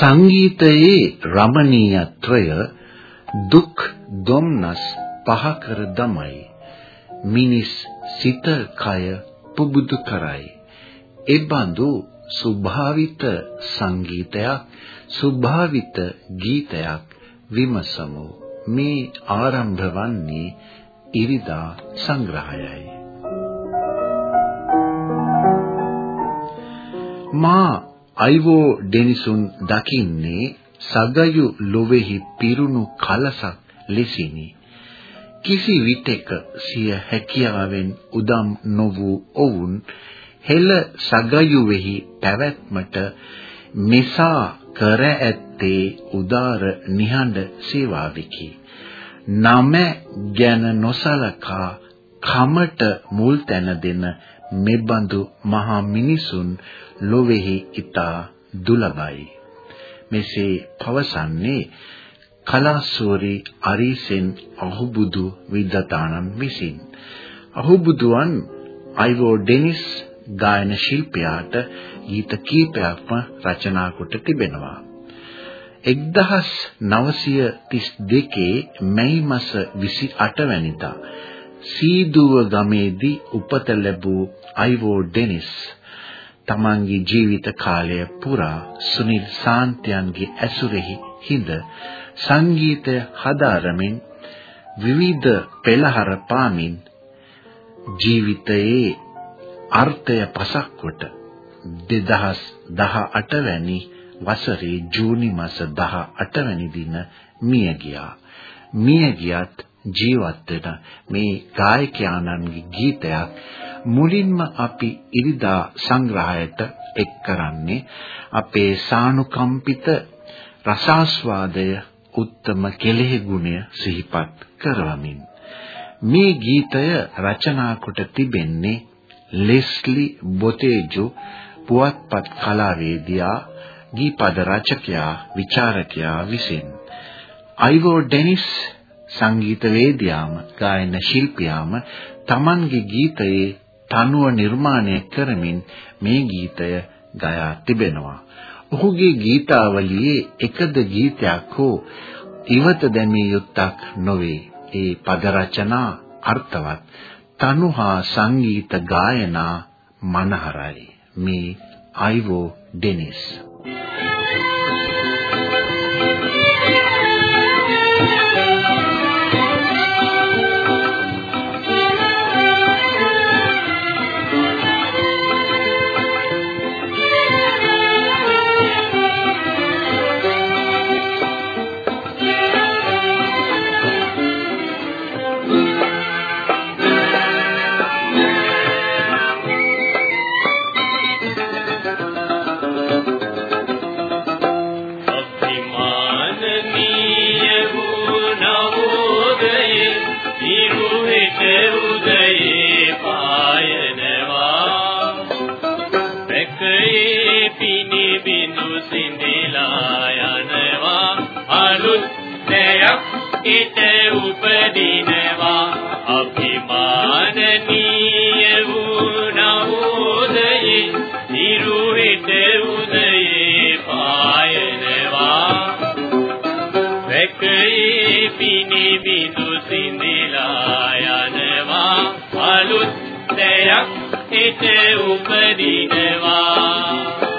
සංගීතයේ රමණීයත්වය දුක් දුම්නස් පහ කර දමයි. මිනිස් සිත කය පුබුදු කරයි. එබඳු ස්වභාවිත සංගීතයක් ස්වභාවිත ගීතයක් විමසමු. මේ ආරම්භ වන්නේ ඉරිදා සංග්‍රහයයි. මා අයිවෝ ඩෙනිසුන් දකින්නේ සගයු ලොවේහි පිරුණු කලසක් ලෙසිනි. කිසි විටෙක සිය හැකියාවෙන් උදම් නො වූ ඔවුන් හෙළ සගයුවේහි පැවැත්මට මෙසා කර ඇත්තේ උදාර නිහඬ සේවාවකි. නම ගැන නොසලකා කමට මුල් තැන දෙන මෙබඳු මහා මිනිසුන් ලොවේහි ඊතා දුලබයි. මෙසේ පවසන්නේ කලාසෝරි අරිසෙන් අහුබුදු විද්‍යාතානන් විසින්. අහුබුදුවන් අයිවෝ ඩෙනිස් ගායන ශිල්පියාට ගීත කීපයක්ම රචනා කොට තිබෙනවා. 1932 මැයි මාස 28 වැනිදා සීදුව ගමේදී උපත ලැබූ අයිවෝ ඩෙනිස් තමන්ගේ ජීවිත කාලය පුරා සුනිල් සාන්තයන්ගේ ඇසුරෙහි හිඳ සංගීතය හදාරමින් විවිධ පෙළහර පාමින් ජීවිතයේ අර්ථය පසක් කොට 2018 වැනි වසරේ ජූනි මාස 18 වැනි දින මිය ගියා. මිය ගියත් ජීවත් වෙන මේ ගායකයාණන්ගේ ගීතයක් මුලින්ම අපි ඉරිදා සංග්‍රහයට එක් කරන්නේ අපේ සානුකම්පිත රසාස්වාදය උත්තම කෙලෙහි ගුණය සිහිපත් කරවමින්. මේ ගීතය රචනා කොට තිබෙන්නේ ලෙස්ලි බොතේජු පුවත්පත් කලාවේදියා ගීපද රචකයා විචාරකයා විසින්. අයිවෝ ඩෙනිස් සංගීතවේදියාම ගායන ශිල්පියාම තමන්ගේ ගීතයේ තනුව නිර්මාණය කරමින් මේ ගීතය ගයා තිබෙනවා. ඔහුගේ ගීතාවලියේ එකද ගීතයක් හෝ ඉවත දැමිය යුත්තක් නොවේ. ඒ පද රචනා අර්ථවත් තනුහා සංගීත ගායනා මනහරයි. මේ අයිවෝ ඩෙනිස් අපේ ප්‍රාණ වායුව ලංකා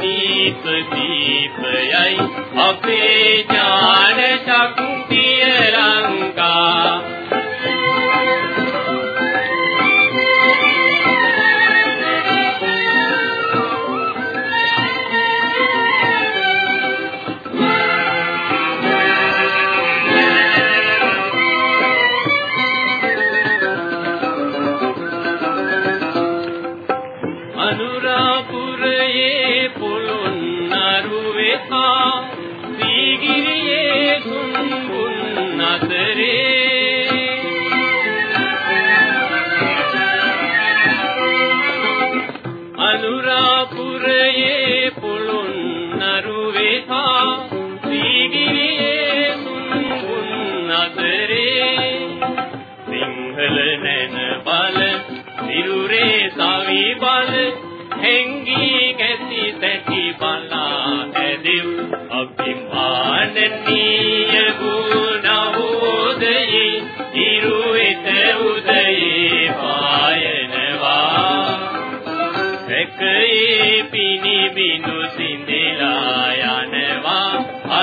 දීප දීපයයි. අපේ ඥාන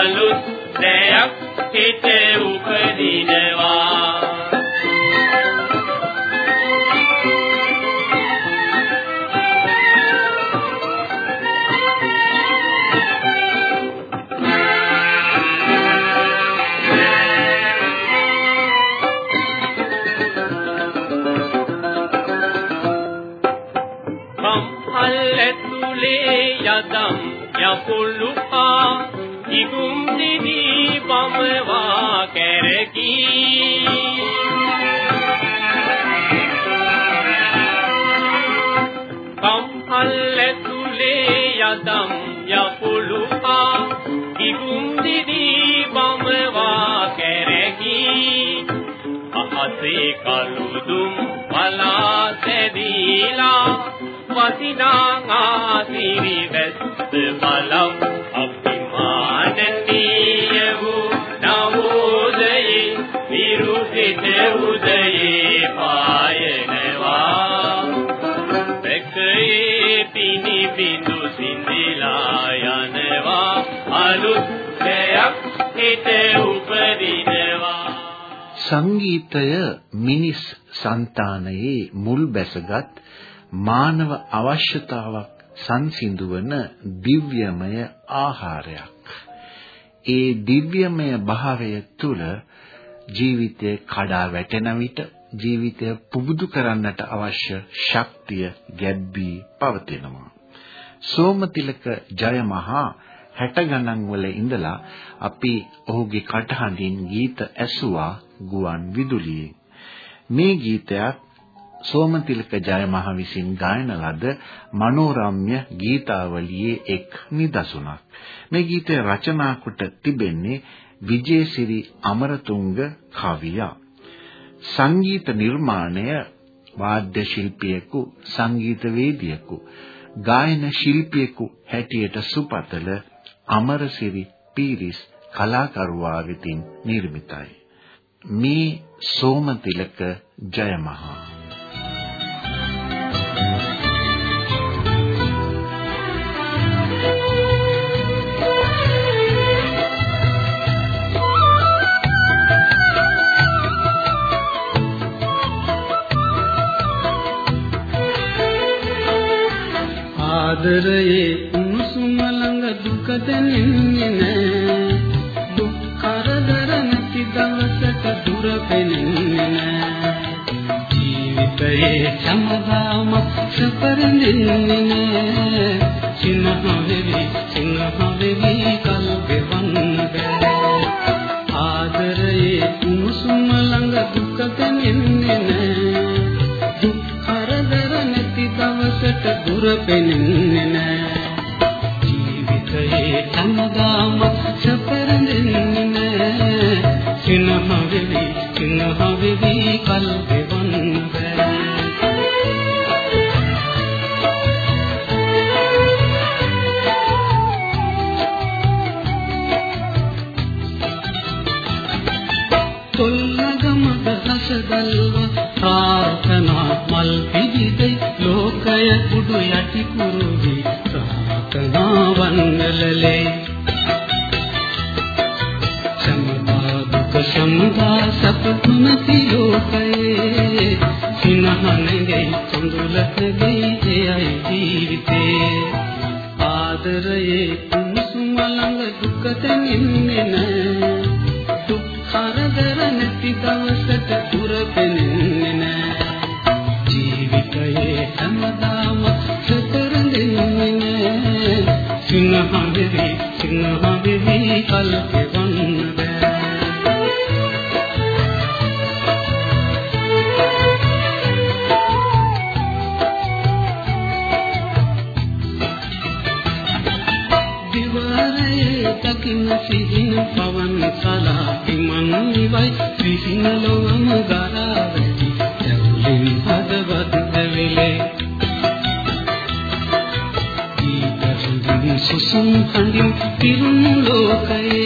අලුත් දෙයක් හිතේ උපදිනවා. පස්සේ කලුදුම් මලා සැදීලා වසිනා ආසිරි වැස්ස බලම් සංගීතය මිනිස් సంతානයේ මුල් බැසගත් මානව අවශ්‍යතාවක් සංසිඳුවන දිව්‍යමය ආහාරයක්. ඒ දිව්‍යමය භාවය තුල ජීවිතය කඩා වැටෙන විට ජීවිතය පුබුදු කරන්නට අවශ්‍ය ශක්තිය ගැබ්බී පවතිනවා. සෝමතිලක ජයමහා 60 ගණන් වල ඉඳලා අපි ඔහුගේ කටහඬින් ගීත ඇසුවා ගුවන් විදුලියේ. මේ ගීතයත් සෝමතිලක ජයමහ විසින් ගායන ලද මනෝරම්‍ය ගීතාවලියේ එක් නිදසුනක්. මේ ගීතය රචනා කොට තිබෙන්නේ විජේසිරි අමරතුංග කවියා. සංගීත නිර්මාණය වාද්‍ය ශිල්පියෙකු සංගීතවේදියෙකු ගායන ශිල්පියෙකු හැටියට සුපතල අමරසිරි පීරිස් කලාකරුවා වෙතින් නිර්මිතයි. මේ සෝමතිලක ජයමහා. ආදරයේ දැනෙන්නේ නෑ දවසක දුර පෙනෙන්නේ නෑ ජීවිතයේ සමගාම සපරඳින්නේ. නෑ සිනහ වෙවි සිනහ වෙවි සම්දා සපතුනති ලෝකයේ සිනහනගේ සඳුලකගේ එයයි ජීවිතේ. ආදරයේ කුසුම ළඟ දුක දැනෙන්නේ නැ දුක් කරදර නැති දවසට දුර පෙනෙන්නේ නැ ජීවිතයේ හැමදාම සතරඳින්නේ නැ විසින ලොවම ගලා වැඩි ඇවුලින් හදවත් දෙවිලේ ඊට සුසුම් හඳින් පිරුම් ලෝකයේ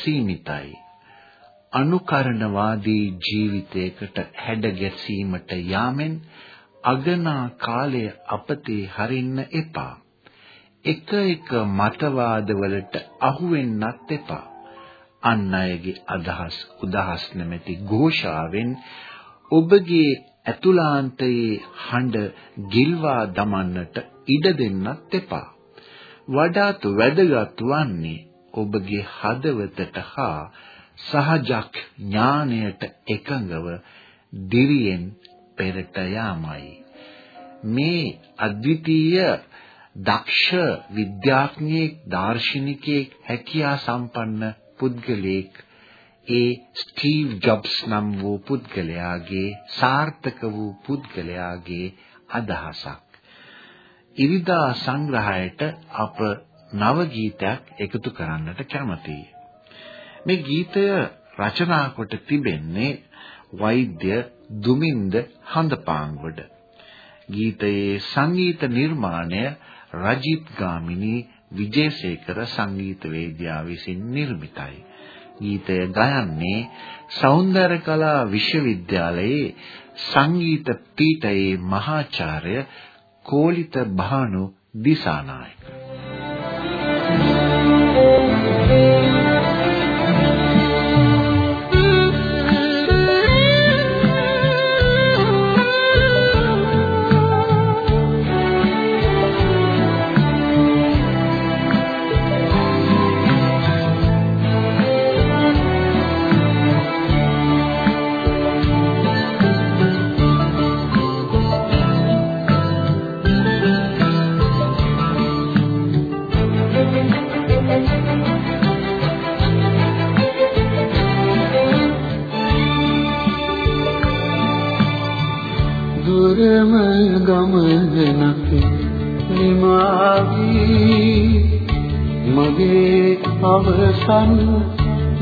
සීමිතයි. අනුකරණවාදී ජීවිතයකට හැඩ ගැසීමට යාමෙන් අගනා කාලය අපතේ හරින්න එපා. එක එක මතවාදවලට අහු වෙන්නත් එපා. අන් අයගේ අදහස් උදහස් නැමැති ഘോഷාවෙන් ඔබගේ ඇතුළාන්තයේ හඬ ගිල්වා දමන්නට ඉඩ දෙන්නත් එපා. වඩාත් වැදගත් වන්නේ ඔබගේ හදවතට හා සහජක් ඥාණයට එකඟව දිරියෙන් පෙරට යාමයි. මේ අද්විතීය දක්ෂ විද්‍යාඥයෙක් දාර්ශනිකයෙක් හැකියා සම්පන්න පුද්ගලයෙක් ඒ ස්ටීව් ජොබ්ස් නම් වූ පුද්ගලයාගේ සාර්ථක වූ පුද්ගලයාගේ අදහසක්. ඉරිදා සංග්‍රහයට අප නව ගීතයක් එකතු කරන්නට කැමතියි. මේ ගීතය රචනා කොට තිබෙන්නේ වෛද්‍ය දුමින්ද හඳපාංගොඩ. ගීතයේ සංගීත නිර්මාණය රජිත් ගාමිණී විජේසේකර සංගීතවේදියා විසින් නිර්මිතයි. ගීතය ගයන්නේ සෞන්දර්යකලා විශ්වවිද්‍යාලයේ සංගීත පීඨයේ මහාචාර්ය කෝලිත භානු දිසානායක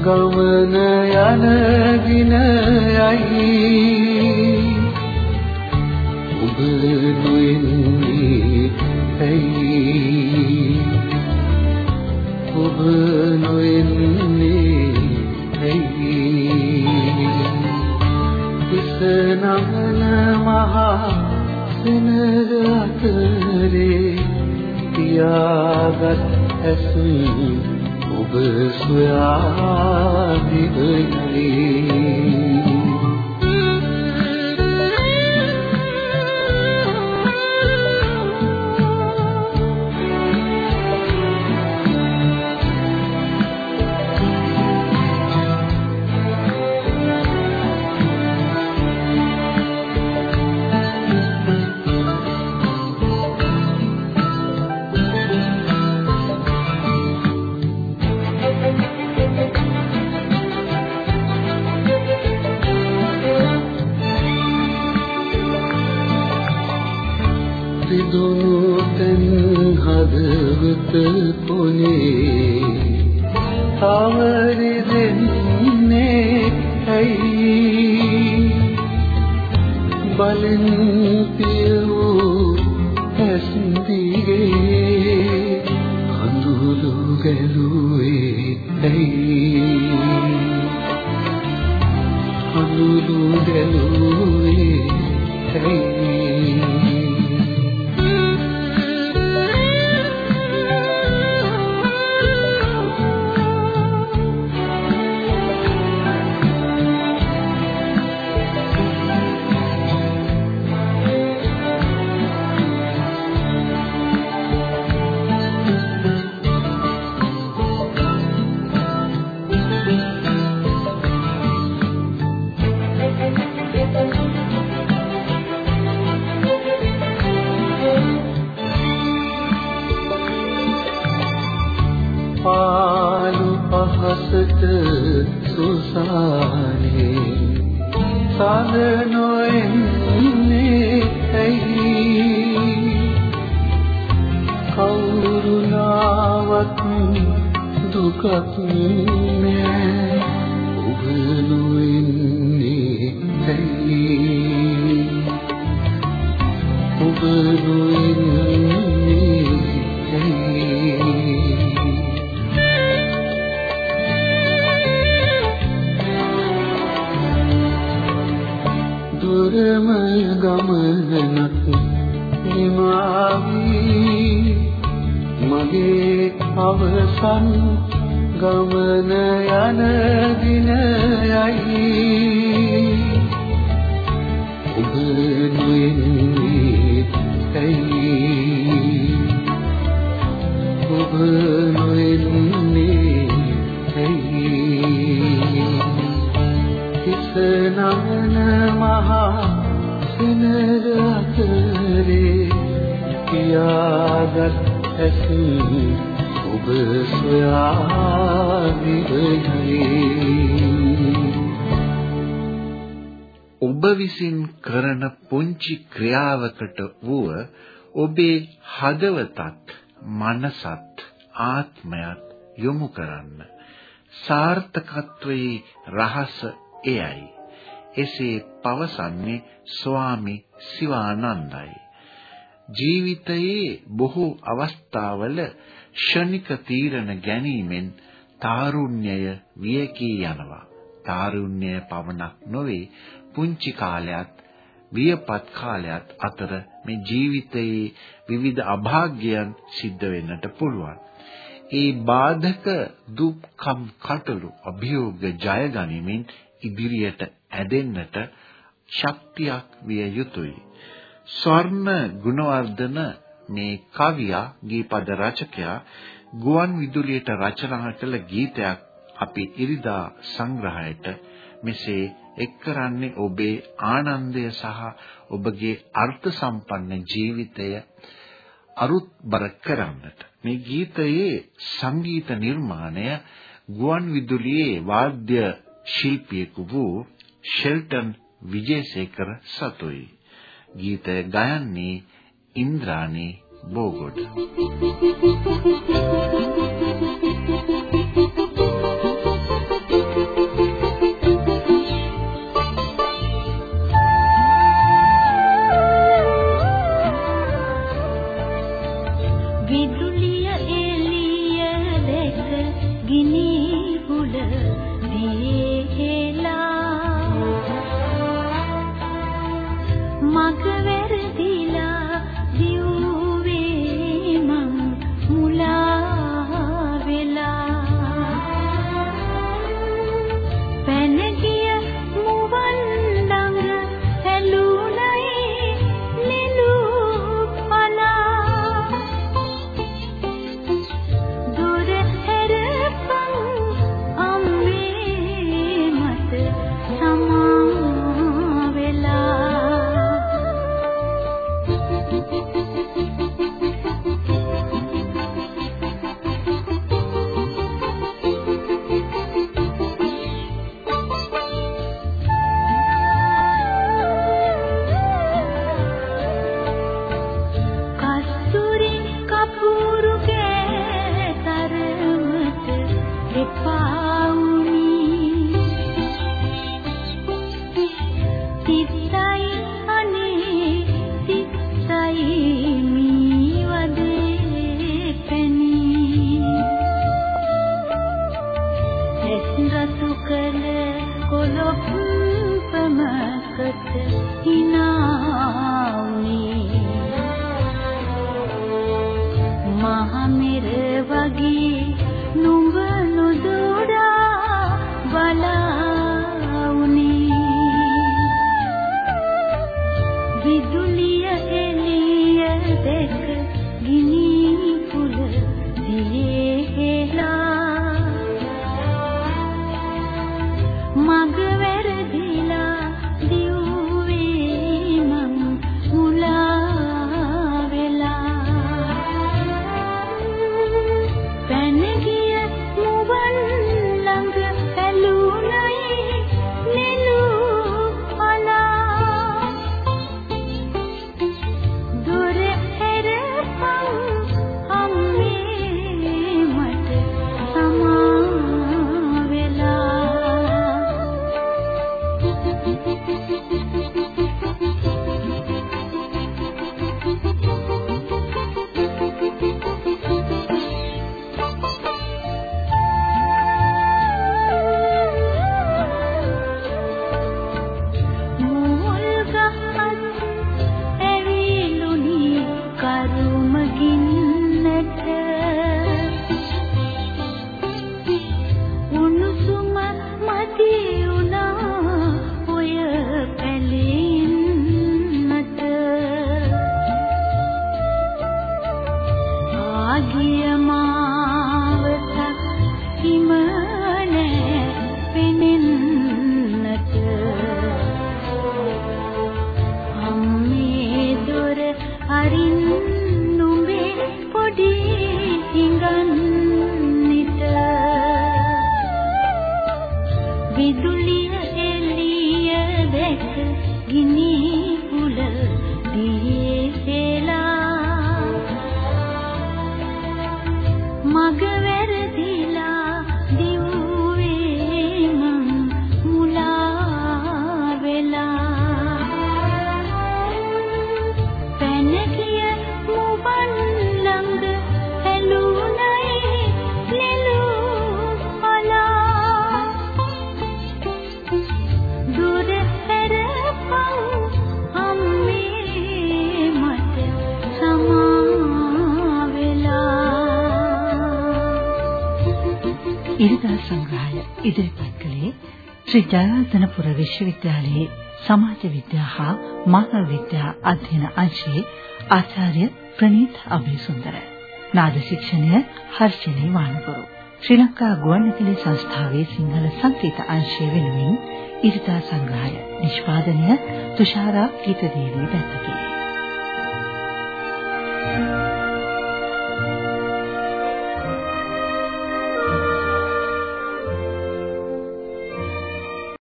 ගමන යන දිනයයි ඔබ නොෙන්නේ ඇයි ඔබ නොෙන්නේ ඇයි? විසනමන මහා සෙනග අතරේ පියාගත් ඇසුම් ඔබ සොයා දිවන්නේ කඳුළු සඳ නොඑන්නේ ඇයි? කවුරුනාවත් දුකක් නෑ Israel. පුංචි ක්‍රියාවකට වුව ඔබේ හදවතත් මනසත් ආත්මයත් යොමු කරන්න. සාර්ථකත්වයේ රහස එයයි. එසේ පවසන්නේ ස්වාමි සිවානන්දයි. ජීවිතයේ බොහෝ අවස්ථාවල ෂණික තීරණ ගැනීමෙන් තාරුණ්‍යය වියකී යනවා. තාරුණ්‍යය පවණක් නොවේ. පුංචි කාලයත් වියපත් කාලයත් අතර මේ ජීවිතයේ විවිධ අභාග්‍යයන් සිද්ධ වෙන්නට පුළුවන්. ඒ බාධක දුක්ඛම් කටළු අභියෝග ජය ගනිමින් ඉදිරියට ඇදෙන්නට ශක්තියක් විය යුතුයි. ස්වර්ණ ගුණවර්ධන මේ කවියා ගීපද රචකයා ගුවන් විදුලියට රචනා කළ ගීතයක් අපි ඉරිදා සංග්‍රහයට මෙසේ එක් කරන්නේ ඔබේ ආනන්දය සහ ඔබගේ අර්ථ සම්පන්න ජීවිතය අරුත්බර කරන්නට. මේ ගීතයේ සංගීත නිර්මාණය ගුවන් විදුලියේ වාද්‍ය ශිල්පියෙකු වූ ෂෙල්ටන් විජේසේකර සතුයි. ගීතය ගයන්නේ ඉන්ද්‍රාණී බෝගොඩ. විදුලිය ශ්‍රී ජයවර්ධනපුර විශ්වවිද්‍යාලයේ සමාජ විද්‍යා හා මානව විද්‍යා අධ්‍යන අංශයේ ආචාර්ය ප්‍රනීත් අබේසුන්දර නාද ශික්ෂණය හර්ෂිනී වානපුර. ශ්‍රී ලංකා ගුවන්විදුලි සංස්ථාවේ සිංහල සංගීත අංශය වෙනුවෙන් ඉරිදා සංග්‍රහය නිෂ්පාදනය තුෂාරා ගීතදේවී දත්තගේ